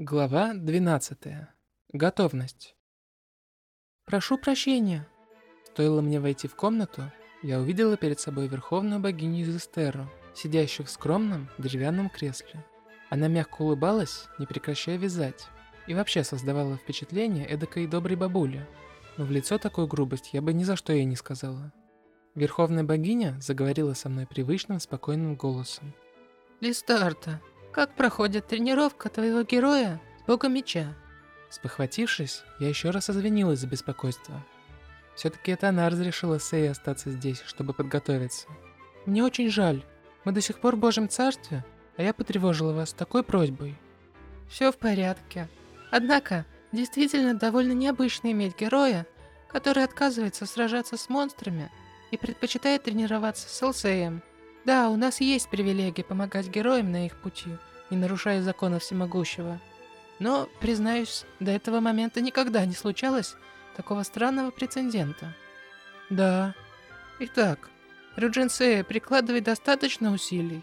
Глава 12. Готовность. «Прошу прощения!» Стоило мне войти в комнату, я увидела перед собой верховную богиню Изестеру, сидящую в скромном деревянном кресле. Она мягко улыбалась, не прекращая вязать, и вообще создавала впечатление эдакой доброй бабули. Но в лицо такую грубость я бы ни за что ей не сказала. Верховная богиня заговорила со мной привычным спокойным голосом. «Листарта, как проходит тренировка твоего героя с богом меча?» Спохватившись, я еще раз извинилась за беспокойство. Все-таки это она разрешила Сэй остаться здесь, чтобы подготовиться. Мне очень жаль. Мы до сих пор в Божьем Царстве, а я потревожила вас такой просьбой. Все в порядке. Однако, действительно довольно необычно иметь героя, который отказывается сражаться с монстрами и предпочитает тренироваться с Элсеем. Да, у нас есть привилегия помогать героям на их пути, не нарушая законов всемогущего. Но, признаюсь, до этого момента никогда не случалось такого странного прецедента. Да. Итак, Рюджинсея прикладывает достаточно усилий.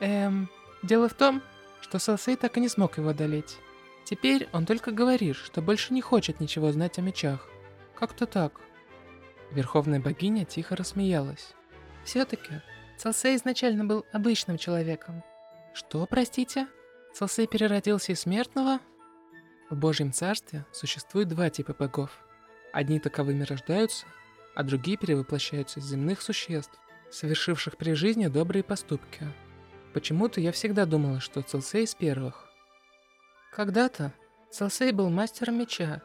Эм, дело в том, что Салсей так и не смог его одолеть. Теперь он только говорит, что больше не хочет ничего знать о мечах. Как-то так. Верховная богиня тихо рассмеялась. Все-таки Целсей изначально был обычным человеком. Что, простите? Целсей переродился из смертного? В Божьем Царстве существует два типа богов. Одни таковыми рождаются, а другие перевоплощаются из земных существ, совершивших при жизни добрые поступки. Почему-то я всегда думала, что Целсей из первых. Когда-то Целсей был мастером меча.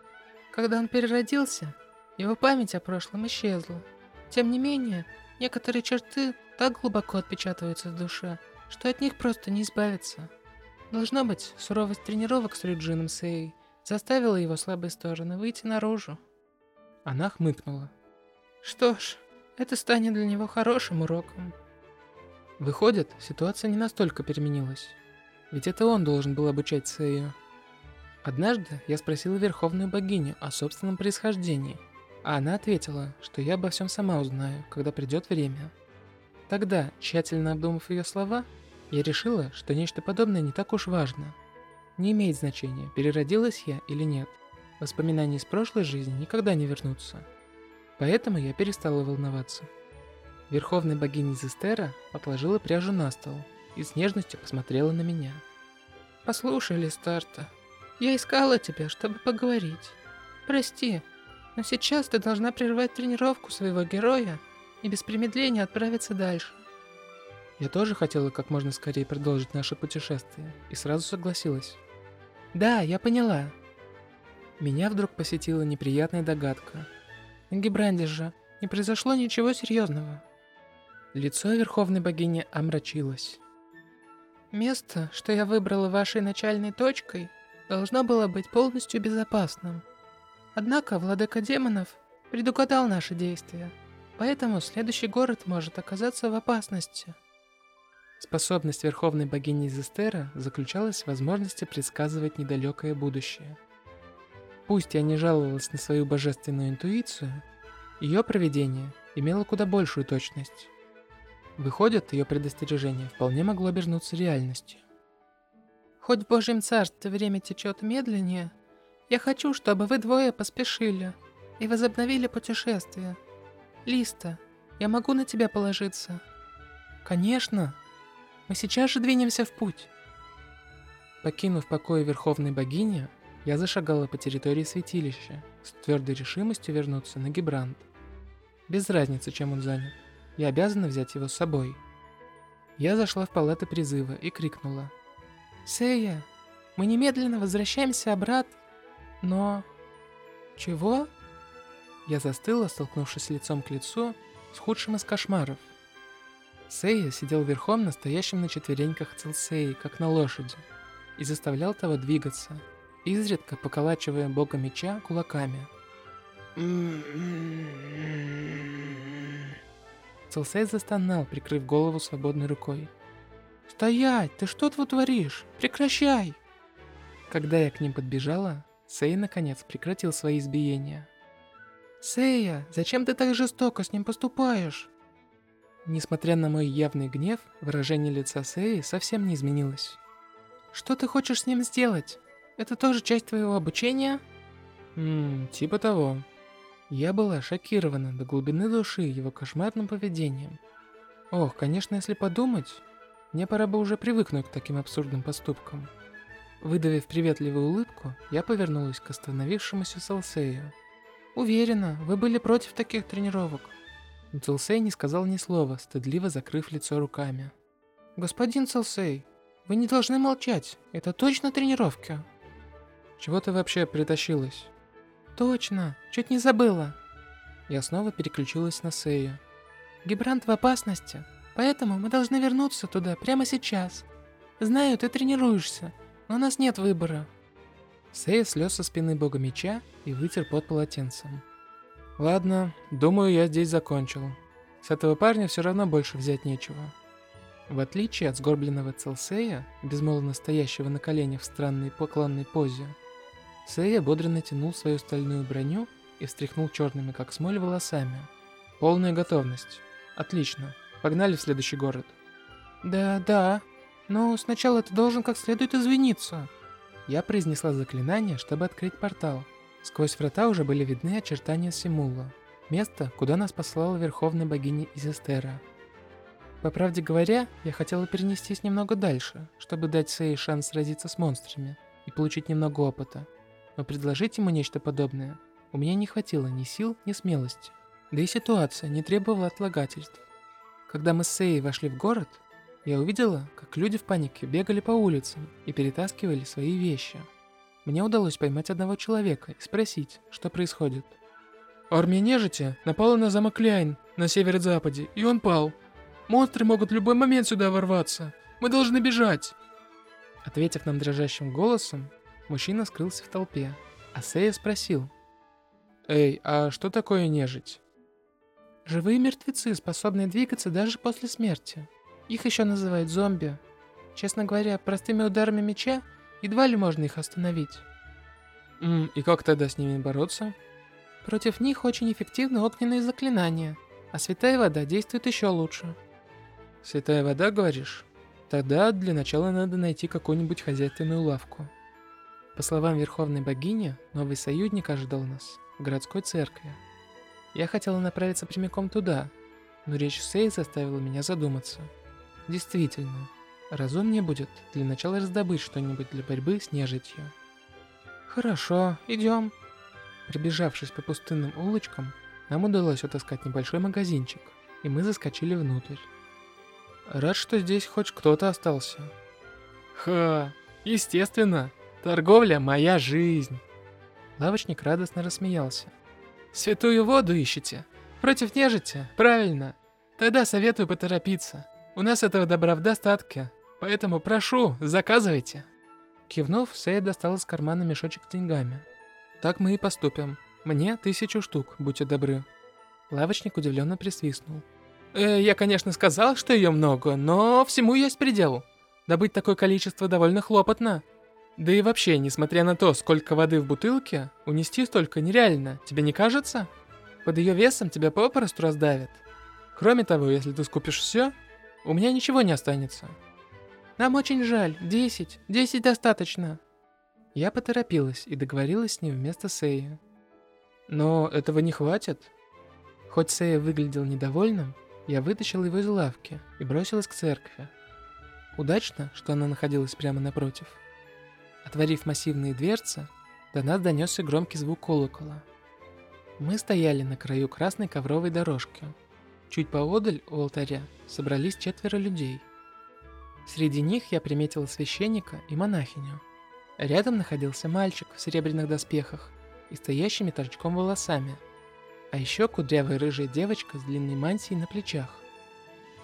Когда он переродился, его память о прошлом исчезла. Тем не менее, некоторые черты так глубоко отпечатываются в душе, что от них просто не избавиться. Должно быть, суровость тренировок с Рюджином Сэй заставила его слабые стороны выйти наружу. Она хмыкнула. Что ж, это станет для него хорошим уроком. Выходит, ситуация не настолько переменилась. Ведь это он должен был обучать Сэю. Однажды я спросила Верховную Богиню о собственном происхождении, а она ответила, что я обо всем сама узнаю, когда придет время. Тогда, тщательно обдумав ее слова, я решила, что нечто подобное не так уж важно. Не имеет значения, переродилась я или нет. Воспоминания из прошлой жизни никогда не вернутся. Поэтому я перестала волноваться. Верховная богиня Зестера отложила пряжу на стол и с нежностью посмотрела на меня. «Послушай, Листарта, я искала тебя, чтобы поговорить. Прости, но сейчас ты должна прервать тренировку своего героя и без промедления отправиться дальше. Я тоже хотела как можно скорее продолжить наше путешествие и сразу согласилась. Да, я поняла. Меня вдруг посетила неприятная догадка. На Гибранде же не произошло ничего серьезного. Лицо Верховной Богини омрачилось. Место, что я выбрала вашей начальной точкой, должно было быть полностью безопасным. Однако Владыка Демонов предугадал наши действия – Поэтому следующий город может оказаться в опасности. Способность Верховной Богини Зестера заключалась в возможности предсказывать недалекое будущее. Пусть я не жаловалась на свою божественную интуицию, ее проведение имело куда большую точность. Выходит, ее предостережение вполне могло обернуться реальностью. Хоть в Божьем Царстве время течет медленнее, я хочу, чтобы вы двое поспешили и возобновили путешествие – Листа, я могу на тебя положиться?» «Конечно! Мы сейчас же двинемся в путь!» Покинув покой Верховной Богини, я зашагала по территории святилища с твердой решимостью вернуться на Гибрант. Без разницы, чем он занят, я обязана взять его с собой. Я зашла в палаты призыва и крикнула. «Сея, мы немедленно возвращаемся обратно, но...» «Чего?» Я застыла, столкнувшись лицом к лицу с худшим из кошмаров. Сея сидел верхом, настоящим на четвереньках Целсеи, как на лошади, и заставлял того двигаться, изредка поколачивая бога меча кулаками. Целсей застонал, прикрыв голову свободной рукой. «Стоять! Ты что тут творишь? Прекращай!» Когда я к ним подбежала, Сей наконец прекратил свои избиения. «Сэя, зачем ты так жестоко с ним поступаешь?» Несмотря на мой явный гнев, выражение лица Сэи совсем не изменилось. «Что ты хочешь с ним сделать? Это тоже часть твоего обучения? Ммм, типа того. Я была шокирована до глубины души его кошмарным поведением. Ох, конечно, если подумать, мне пора бы уже привыкнуть к таким абсурдным поступкам. Выдавив приветливую улыбку, я повернулась к остановившемуся Салсею. «Уверена, вы были против таких тренировок». Целсей не сказал ни слова, стыдливо закрыв лицо руками. «Господин Целсей, вы не должны молчать. Это точно тренировки». «Чего ты вообще притащилась?» «Точно, чуть не забыла». Я снова переключилась на Сею. «Гибрант в опасности, поэтому мы должны вернуться туда прямо сейчас. Знаю, ты тренируешься, но у нас нет выбора». Сея слез со спины бога меча и вытер под полотенцем. «Ладно, думаю, я здесь закончил. С этого парня все равно больше взять нечего». В отличие от сгорбленного Целсея, безмолвно стоящего на коленях в странной поклонной позе, Сея бодро натянул свою стальную броню и встряхнул черными, как смоль, волосами. Полная готовность. Отлично. Погнали в следующий город. Да, да. Но сначала ты должен как следует извиниться. Я произнесла заклинание, чтобы открыть портал. Сквозь врата уже были видны очертания Симула. Место, куда нас послала верховная богиня Изестера. По правде говоря, я хотела перенестись немного дальше, чтобы дать Сэй шанс сразиться с монстрами и получить немного опыта. Но предложить ему нечто подобное у меня не хватило ни сил, ни смелости. Да и ситуация не требовала отлагательств. Когда мы с Сэй вошли в город, я увидела, как люди в панике бегали по улицам и перетаскивали свои вещи. Мне удалось поймать одного человека и спросить, что происходит. Армия нежити напала на замок Ляйн на северо-западе, и он пал. Монстры могут в любой момент сюда ворваться. Мы должны бежать. Ответив нам дрожащим голосом, мужчина скрылся в толпе, а Сея спросил. «Эй, а что такое нежить?» Живые мертвецы, способные двигаться даже после смерти. Их еще называют зомби. Честно говоря, простыми ударами меча едва ли можно их остановить. М и как тогда с ними бороться? Против них очень эффективны огненные заклинания, а святая вода действует еще лучше. Святая вода, говоришь? Тогда для начала надо найти какую-нибудь хозяйственную лавку. По словам Верховной Богини, новый союзник ожидал нас в городской церкви. Я хотела направиться прямиком туда, но речь Сей заставила меня задуматься. Действительно, разумнее будет для начала раздобыть что-нибудь для борьбы с нежитью. Хорошо, идем. Пробежавшись по пустынным улочкам, нам удалось отыскать небольшой магазинчик, и мы заскочили внутрь. Рад, что здесь хоть кто-то остался. Ха, естественно, торговля – моя жизнь. Лавочник радостно рассмеялся. Святую воду ищете? Против нежити? Правильно. Тогда советую поторопиться. У нас этого добра в достатке, поэтому прошу, заказывайте. Кивнув, Сэй достал из кармана мешочек с деньгами. Так мы и поступим. Мне тысячу штук, будьте добры. Лавочник удивленно присвистнул. Э, я, конечно, сказал, что ее много, но всему есть предел. Добыть такое количество довольно хлопотно. Да и вообще, несмотря на то, сколько воды в бутылке, унести столько нереально, тебе не кажется? Под ее весом тебя попросту раздавят. Кроме того, если ты скупишь все, у меня ничего не останется. Нам очень жаль. Десять. Десять достаточно. Я поторопилась и договорилась с ним вместо Сея. Но этого не хватит. Хоть Сея выглядел недовольным, я вытащил его из лавки и бросилась к церкви. Удачно, что она находилась прямо напротив. Отворив массивные дверцы, до нас донесся громкий звук колокола. Мы стояли на краю красной ковровой дорожки. Чуть поодаль у алтаря собрались четверо людей. Среди них я приметила священника и монахиню. Рядом находился мальчик в серебряных доспехах и стоящими торчком волосами – а еще кудрявая рыжая девочка с длинной мантией на плечах.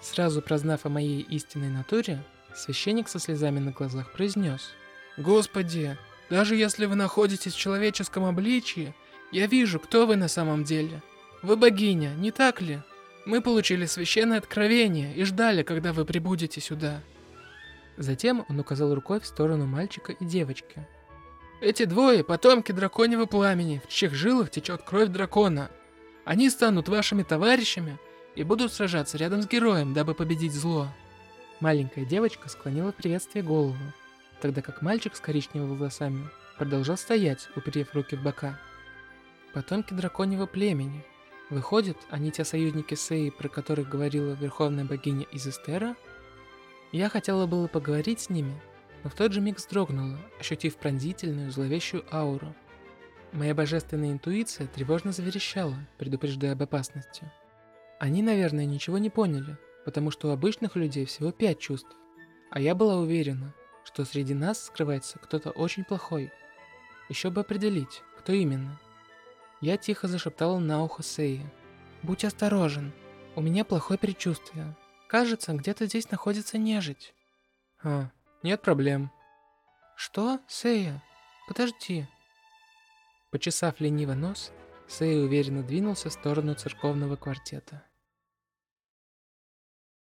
Сразу прознав о моей истинной натуре, священник со слезами на глазах произнес. «Господи, даже если вы находитесь в человеческом обличии, я вижу, кто вы на самом деле. Вы богиня, не так ли? Мы получили священное откровение и ждали, когда вы прибудете сюда». Затем он указал рукой в сторону мальчика и девочки. «Эти двое – потомки драконьего пламени, в чьих жилах течет кровь дракона. Они станут вашими товарищами и будут сражаться рядом с героем, дабы победить зло. Маленькая девочка склонила в приветствие голову. тогда как мальчик с коричневыми волосами продолжал стоять, уперев руки в бока. Потомки драконьего племени. Выходит, они те союзники Сеи, про которых говорила верховная богиня из Эстера? Я хотела было поговорить с ними, но в тот же миг вздрогнула, ощутив пронзительную, зловещую ауру. Моя божественная интуиция тревожно заверещала, предупреждая об опасности. Они, наверное, ничего не поняли, потому что у обычных людей всего пять чувств, а я была уверена, что среди нас скрывается кто-то очень плохой. Еще бы определить, кто именно. Я тихо зашептала на ухо Сеи. «Будь осторожен, у меня плохое предчувствие. Кажется, где-то здесь находится нежить». «А, нет проблем». «Что, Сея? Подожди». Почесав лениво нос, Сея уверенно двинулся в сторону церковного квартета.